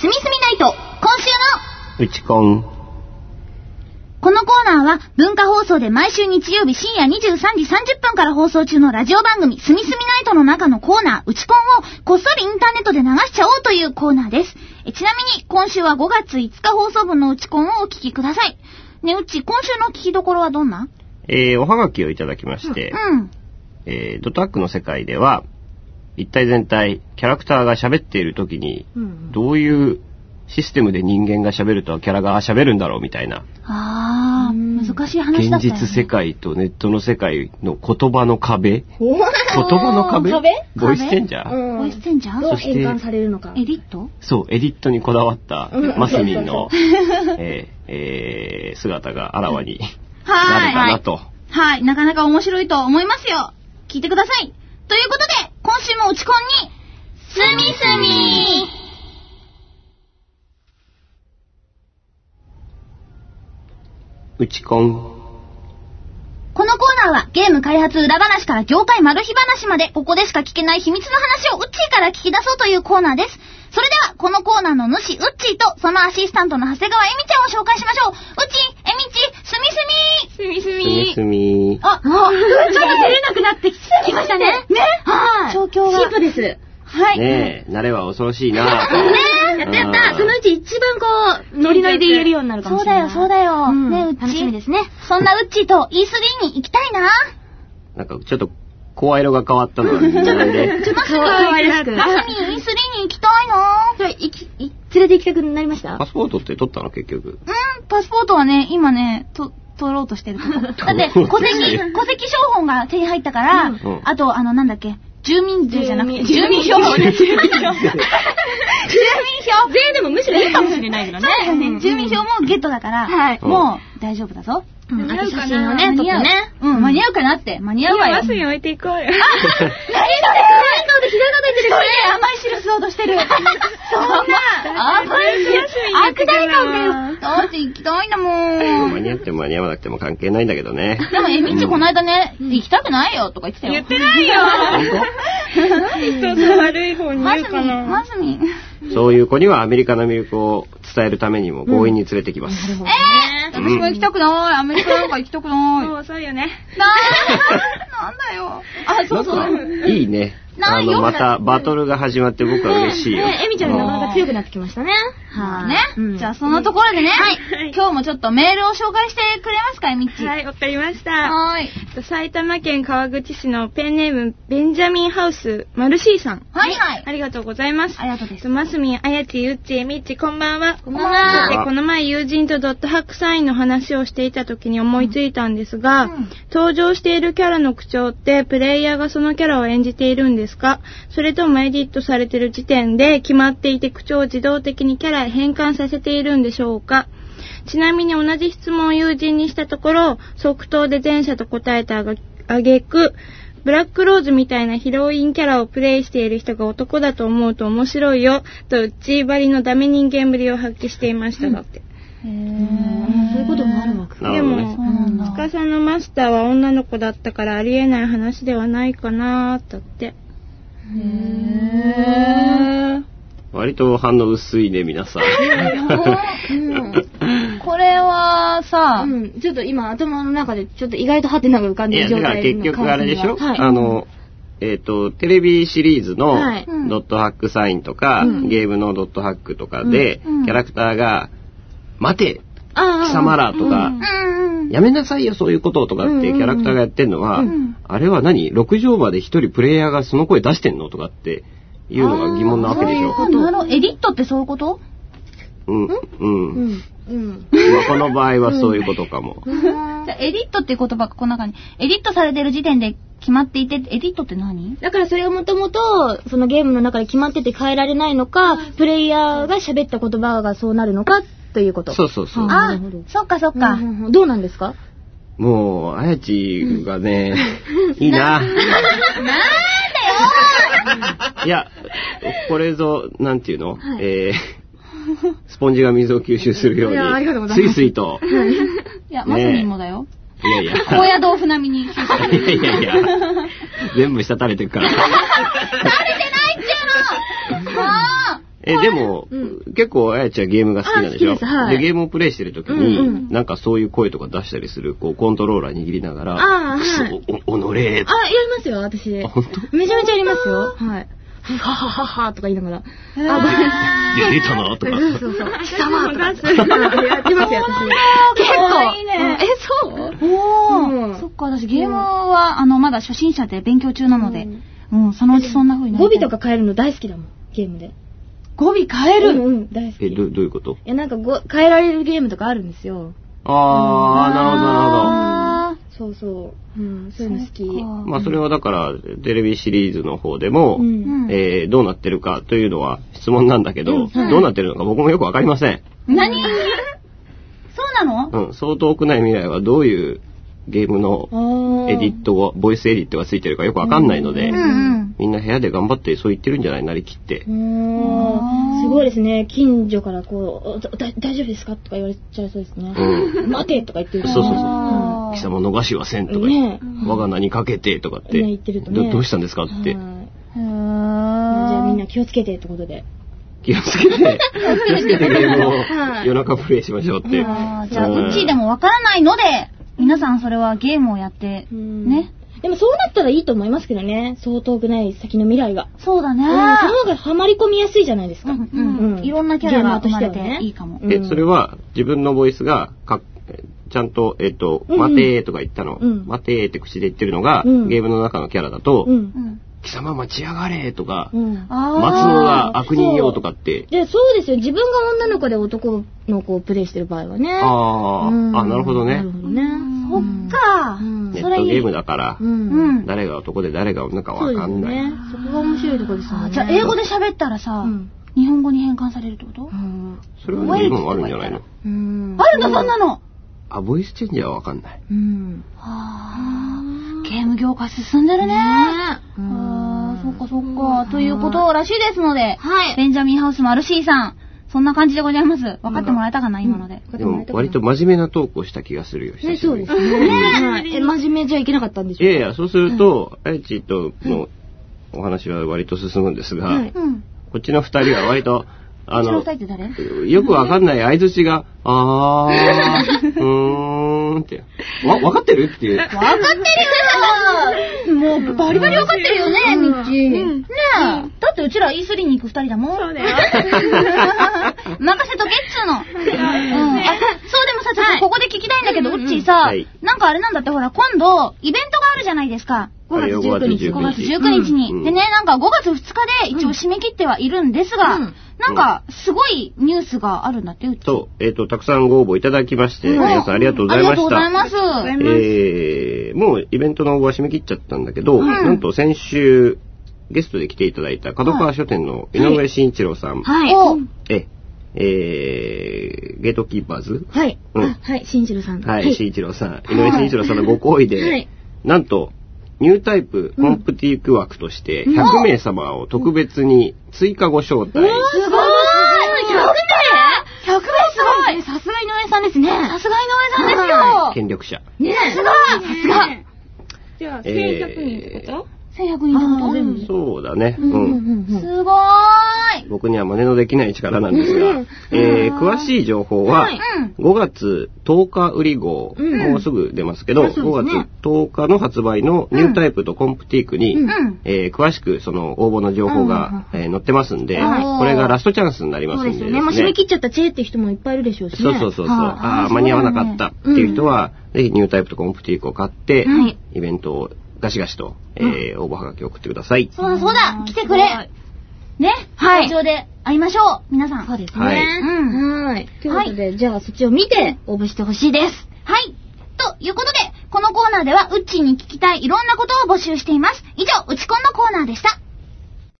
すみすみナイト、今週のうちこん。このコーナーは文化放送で毎週日曜日深夜23時30分から放送中のラジオ番組すみすみナイトの中のコーナー、うちこんをこっそりインターネットで流しちゃおうというコーナーです。えちなみに今週は5月5日放送分のうちこんをお聞きください。ねうち、今週の聞きどころはどんな？えー、おはがきをいただきまして、うん。えー、ドタックの世界では、一体全体、キャラクターが喋っている時に、うんどういうシステムで人間が喋るとキャラが喋るんだろうみたいな、あー、難しい話だ現ったよ、ね。実世界とネットの世界の言葉の壁。お言葉の壁？壁？ボイスチェンジャー、うん。ボイスチェンジャー？どうそして変換されるのか。エディット？そう、エディットにこだわったうん。マスミンのそ、えーえー姿があらわにはなるかなと。はい、なかなか面白いと思いますよ。聞いてください。ということで、今週もうちこんに、すみすみうちこん。このコーナーはゲーム開発裏話から業界マル秘話までここでしか聞けない秘密の話をウッチーから聞き出そうというコーナーです。それでは、このコーナーの主、ウッチーとそのアシスタントの長谷川えみちゃんを紹介しましょう。ウッチー、えみち、すみすみすみすすみすみ。あ、ちょっと出れなくなってきましたね。ねはい。状況がシンプです。はい。ねえ、慣れは恐ろしいなと。ねやったやったそのうち一番こう、ノリノリで言えるようになるかもそうだよ、しれない。そうだよ。うんね、うっち。楽しみですね。そんなウッチーと E3 に行きたいな。なんかちょっと声色が変わったのはなんで。ちょ、マスミかわいらしくマスミ E3 に行きたいな。それ、いき、い連れて行きたくなりました？パスポートって取ったの結局。うん、パスポートはね、今ね、と、取ろうとしてるとこ。だって、戸籍、戸籍証本が手に入ったから、うんあと、あの、なんだっけ、住民税じゃなくて、住住民民票ね。住民票。住民票。税でもむしろいいかもしれないけどね。そうだよね。住民票もゲットだから、はいもう大丈夫だぞ。うん写間に合うかな真をね、撮ってね。うん、間に合うかなって。間に合うわよ。バスに置いていこうよ。何それひどいこと言ってる。それ甘い汁吸おうとしてる。そんな、甘い汁、悪大感だよ。だって行きたいんだもん。間に合っても間に合わなくても関係ないんだけどね。でも、えみちこの間ね、行きたくないよとか言ってたよ。言ってないよ。本人と悪い方に言うかな。マスミそういう子にはアメリカの魅力を伝えるためにも強引に連れてきます。えー、私も行きたくない。アメリカなんか行きたくない。そう、そうよね。なんだよ。あ、そうそう。いいね。あの、またバトルが始まって僕は嬉しいよ。ねえみちゃんがなかなか強くなってきましたね。はい。ね、うんじゃあそんなところでね、はい今日もちょっとメールを紹介してくれますか、えみっち。はい、わかりました。はーい。埼玉県川口市のペンネーム、ベンジャミンハウス、マルシーさん。はいはい。ありがとうございます。ありがとうです。マスミン、あやち、ゆっち、みっち、こんばんは。こんばんはさて、この前友人とドットハックサインの話をしていた時に思いついたんですが、うん登場しているキャラの口調って、プレイヤーがそのキャラを演じているんですか？それともエディットされてる時点で決まっていて口調を自動的にキャラへ変換させているんでしょうか？ちなみに同じ質問を友人にしたところ、即答で前者と答えたあげく、ブラックローズみたいなヒロインキャラをプレイしている人が男だと思うと面白いよ、とうちばりのダメ人間ぶりを発揮していましただって。へうんそういうこともあるわけ。でも。司のマスターは女の子だったからありえない話ではないかなーだって。へー。割と反応薄いね、皆さん。これはさ、うん、ちょっと今頭の中でちょっと意外とハテナが浮かんでる状だから態の結局あれでしょ、はい。あの、えっ、と、テレビシリーズのはい。ドットハックサインとか、うん。ゲームのドットハックとかで、うん。キャラクターが、待てあ貴様らとか、うん。うん。やめなさいよ、そういうこととかってキャラクターがやってんのは、ん。あれは何 ?6 畳場で一人プレイヤーがその声出してんのとかっていうのが疑問なわけでしょ。あーなるほど。エディットってそういうこと？うん、うん？うん。うん。まあこの場合はそういうことかも。じゃあエディットっていう言葉がこの中に、エディットされてる時点で決まっていて、エディットって何？だからそれがもともと、そのゲームの中で決まってて変えられないのか、プレイヤーが喋った言葉がそうなるのか、ということ。そうそうそう。あそっかそっうんか。うんうんどうなんですか？もう、あやちがね、いいな。いや、これぞ、なんていうの、えー、スポンジが水を吸収するよういやありがとうごに、ざいますスイスイと。いや、ねマスミンもだよ。いやいや。高野豆腐並みに。いやいやいや。全部滴れてるから。え、でも、う結構、あやちゃんゲームが好きなんでしょ？でゲームをプレイしてる時に、なんかそういう声とか出したりする、こう、コントローラー握りながら、あお、お、おのれーあ、やりますよ、私。めちゃめちゃやりますよ。はい。ふははははとか言いながら。あ、ごめんたなとか。そうそうそう。貴様とか。やってますよ、私。結構。いいねうんえ、そうおー、うんそっか、私ゲームは、あの、まだ初心者で勉強中なので、うん、そのうちそんな風に語尾とか変えるの大好きだもん、ゲームで。語尾変える、うんうん、大好き。え、ど、どういうこと？いや、なんかご、変えられるゲームとかあるんですよ。あー、なるほど、なるほど。あそうそう。うん、そういうの好き。まあ、それはだから、テレビシリーズの方でも、うんうんえーどうなってるかというのは質問なんだけど、うんはいどうなってるのか僕もよくわかりません。何？そうなの？うん、そう遠くない未来はどういうゲームのエディットが、ボイスエディットがついてるかよくわかんないので、うんうん。みんな部屋で頑張ってそう言ってるんじゃないなりきって。すごいですね。近所からこう、大丈夫ですか？とか言われちゃいそうですね。うん。待て！とか言ってるそうそうそう。貴様逃しはせんとか、ね。我が名にかけてとかって、ね言ってるとね。どどうしたんですかって、じゃあみんな気をつけてってことで。気をつけて、気をつけてゲームをはい。夜中プレイしましょうって。じゃあ、うんうちでもわからないので、皆さんそれはゲームをやって、うんね。でもそうなったらいいと思いますけどね。そう遠くない先の未来が。そうだね。うん、その方がハマり込みやすいじゃないですか。うんうんうんいろんなキャラがしてはねていいかも。うんえ、それは自分のボイスがかちゃんと、えっ、と、うんうん待てーとか言ったの、うん待てーって口で言ってるのが、うんゲームの中のキャラだと、うん。うん。貴様待ちやがれとか、うん。あー待つのが悪人よとかって、で、そうですよ。自分が女の子で男の子をプレイしてる場合はね。あー、うんあ、なるほどねなる。ほどね。そっかう。んネットゲームだから、う。うんん。誰が男で誰が女かわかんない。ですよね。そこが面白いところですよね。あじゃあ、英語で喋ったらさうん、日本語に変換されるってこと？うん。それは十分あるんじゃないの？うん。あるのそんなのあ、ボイスチェンジャーはわかんない。うん。あーゲーム業界進んでるね。あーそっかそっか。ということらしいですので、はい。ベンジャミンハウスマルシーさん、そんな感じでございます。分かってもらえたかな、今ので。でも、割と真面目なトークをした気がするよ、久ね、しぶりにそうです。ね。はいえ、真面目じゃいけなかったんでしょいやいや、そうすると、あやちとのお話は割と進むんですが。こっちの二人は割と、あのよくわかんない相槌が、あー、うーんって、わ、わかってるっていう。分かってるよもう、バリバリ分かってるよね、ミッチー。ねえ。だってうちら E3 に行く二人だもん。そうだよ。任せとけっつうの。そうでもさ、ちょっとここで聞きたいんだけど、うっちーさはい、なんかあれなんだってほら、今度、イベントがあるじゃないですか。5月19日。5 5月19日うんに。でね、なんか5月2日で一応締め切ってはいるんですが、うんなんか、すごいニュースがあるんだって、うち。そう、えっ、と、たくさんご応募いただきまして、うん皆さんありがとうございました。ありがとうございます。えー、もうイベントの応募は締め切っちゃったんだけど、んなんと先週、ゲストで来ていただいた角川書店の井上慎一郎さん、はい。おえ、えー、ゲートキーパーズはい。うんあはい、しんじろさん。はい、慎一郎さん、井上慎一郎さんのご好意で、はいなんと、ニュータイプコンプティーク枠として、100名様を特別に追加ご招待。すごい !100 名 !100 名すごいさすが井上さんですね。さすが井上さんですよ。権力者。ね。さすがさすがじゃあ、えー。1100人ってこと？!1100 人ってこと全部そうだね。うん。すごーい。僕には真似のできない力なんですが、えー詳しい情報は、はい。うん。5月10日売り号、うん。もうすぐ出ますけど、あそう5ですね。月10日の発売のニュータイプとコンプティークに。えー詳しくその応募の情報が、えー載ってますんで、はい。これがラストチャンスになりますんでそうですよね。もう締め切っちゃったチェーって人もいっぱいいるでしょうしね。そうそうそうああ、間に合わなかったっていう人は、ぜひニュータイプとコンプティークを買って、はい。イベントをガシガシと、えー応募はがきを送ってください。そうだそうだ来てくれねはい会場で会いましょう皆さん。そうですね。はいうんはい。ということで、じゃあそっちを見て応募してほしいです。はい。ということで、このコーナーでは、うっちーに聞きたいいろんなことを募集しています。以上、うちこんのコーナーでした。